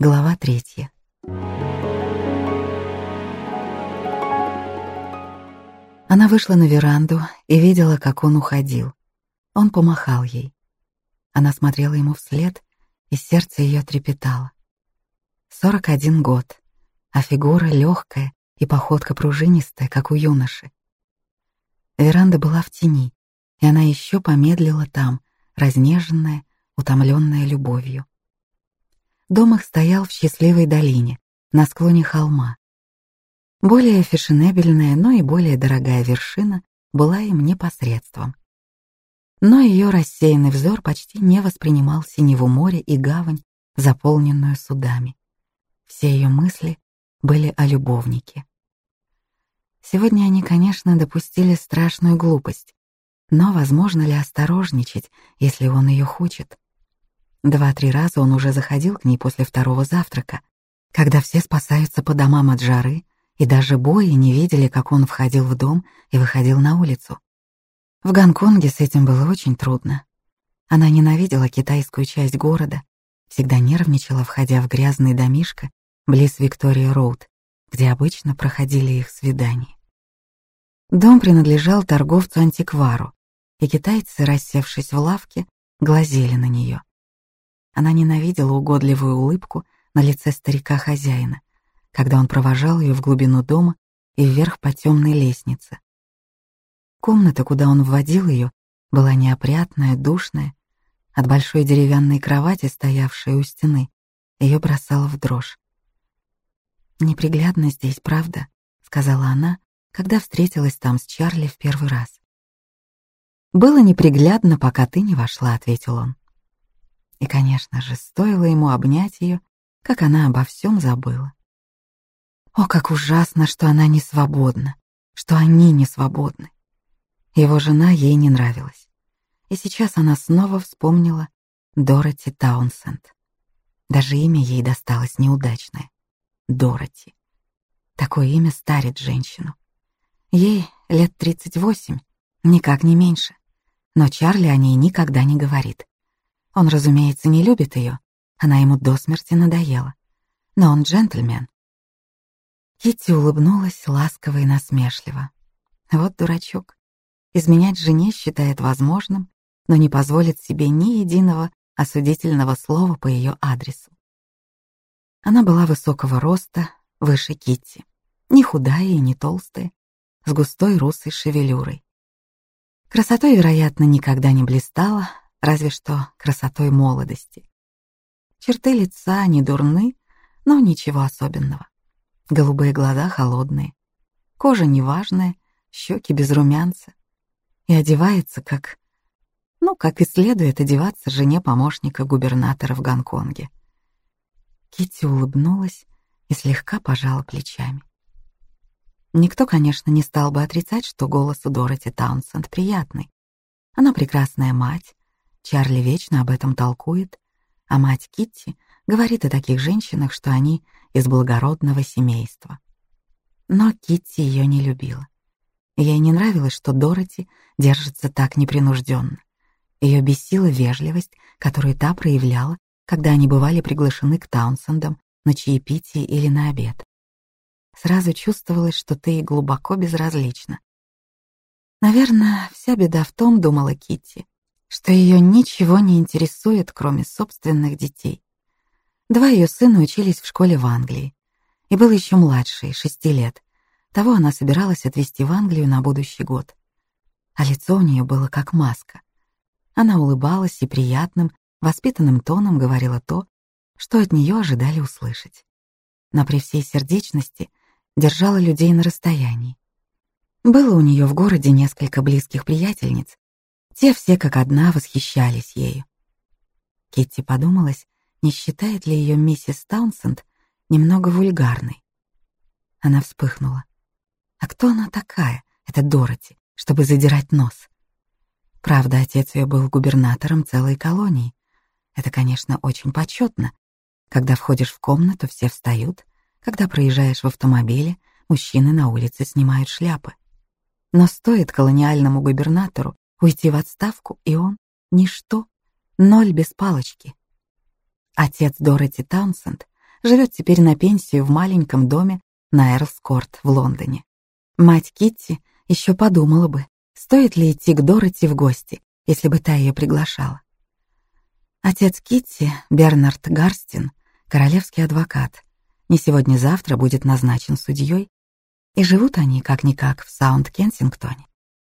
Глава третья. Она вышла на веранду и видела, как он уходил. Он помахал ей. Она смотрела ему вслед, и сердце ее трепетало. Сорок один год, а фигура легкая и походка пружинистая, как у юноши. Веранда была в тени, и она еще помедлила там, разнеженная, утомленная любовью. Дом их стоял в счастливой долине, на склоне холма. Более фешенебельная, но и более дорогая вершина была им непосредством. Но ее рассеянный взор почти не воспринимал синеву море и гавань, заполненную судами. Все ее мысли были о любовнике. Сегодня они, конечно, допустили страшную глупость, но возможно ли осторожничать, если он ее хочет? Два-три раза он уже заходил к ней после второго завтрака, когда все спасаются по домам от жары, и даже бои не видели, как он входил в дом и выходил на улицу. В Гонконге с этим было очень трудно. Она ненавидела китайскую часть города, всегда нервничала, входя в грязный домишко близ Виктория-Роуд, где обычно проходили их свидания. Дом принадлежал торговцу-антиквару, и китайцы, рассевшись в лавке, глазели на нее. Она ненавидела угодливую улыбку на лице старика-хозяина, когда он провожал ее в глубину дома и вверх по темной лестнице. Комната, куда он вводил ее, была неопрятная, душная. От большой деревянной кровати, стоявшей у стены, ее бросала в дрожь. «Неприглядно здесь, правда?» — сказала она, когда встретилась там с Чарли в первый раз. «Было неприглядно, пока ты не вошла», — ответил он. И, конечно же, стоило ему обнять ее, как она обо всем забыла. О, как ужасно, что она не свободна, что они не свободны. Его жена ей не нравилась. И сейчас она снова вспомнила Дороти Таунсенд. Даже имя ей досталось неудачное. Дороти. Такое имя старит женщину. Ей лет 38, никак не меньше. Но Чарли о ней никогда не говорит. Он, разумеется, не любит ее. Она ему до смерти надоела. Но он джентльмен. Китти улыбнулась ласково и насмешливо. Вот дурачок. Изменять жене считает возможным, но не позволит себе ни единого осудительного слова по ее адресу. Она была высокого роста, выше Китти, не худая и не толстая, с густой русой шевелюрой. Красотой, вероятно, никогда не блистала, разве что красотой молодости. Черты лица не дурны, но ничего особенного. Голубые глаза холодные, кожа неважная, щеки без румянца. И одевается как... Ну, как и следует одеваться жене помощника губернатора в Гонконге. Китти улыбнулась и слегка пожала плечами. Никто, конечно, не стал бы отрицать, что голос у Дороти Таунсенд приятный. Она прекрасная мать, Чарли вечно об этом толкует, а мать Китти говорит о таких женщинах, что они из благородного семейства. Но Китти ее не любила. Ей не нравилось, что Дороти держится так непринужденно. Ее бесила вежливость, которую та проявляла, когда они бывали приглашены к Таунсендам на чаепитие или на обед. Сразу чувствовалось, что ты ей глубоко безразлична. Наверное, вся беда в том, думала Китти, что ее ничего не интересует, кроме собственных детей. Два ее сына учились в школе в Англии, и был еще младший, шести лет. Того она собиралась отвезти в Англию на будущий год. А лицо у нее было как маска. Она улыбалась и приятным, воспитанным тоном говорила то, что от нее ожидали услышать. Но при всей сердечности держала людей на расстоянии. Было у нее в городе несколько близких приятельниц, те все как одна восхищались ею. Китти подумалась, не считает ли ее миссис Таунсенд немного вульгарной. Она вспыхнула. А кто она такая, эта Дороти, чтобы задирать нос? Правда, отец ее был губернатором целой колонии. Это, конечно, очень почетно. Когда входишь в комнату, все встают. Когда проезжаешь в автомобиле, мужчины на улице снимают шляпы. Но стоит колониальному губернатору уйти в отставку, и он — ничто, ноль без палочки. Отец Дороти Таунсенд живет теперь на пенсию в маленьком доме на Эрлскорт в Лондоне. Мать Китти еще подумала бы, стоит ли идти к Дороти в гости, если бы та ее приглашала. Отец Китти, Бернард Гарстин, королевский адвокат, не сегодня-завтра будет назначен судьей, и живут они как-никак в Саунд-Кенсингтоне.